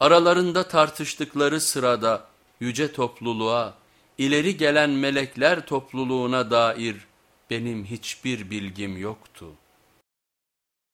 Aralarında tartıştıkları sırada yüce topluluğa, ileri gelen melekler topluluğuna dair benim hiçbir bilgim yoktu.''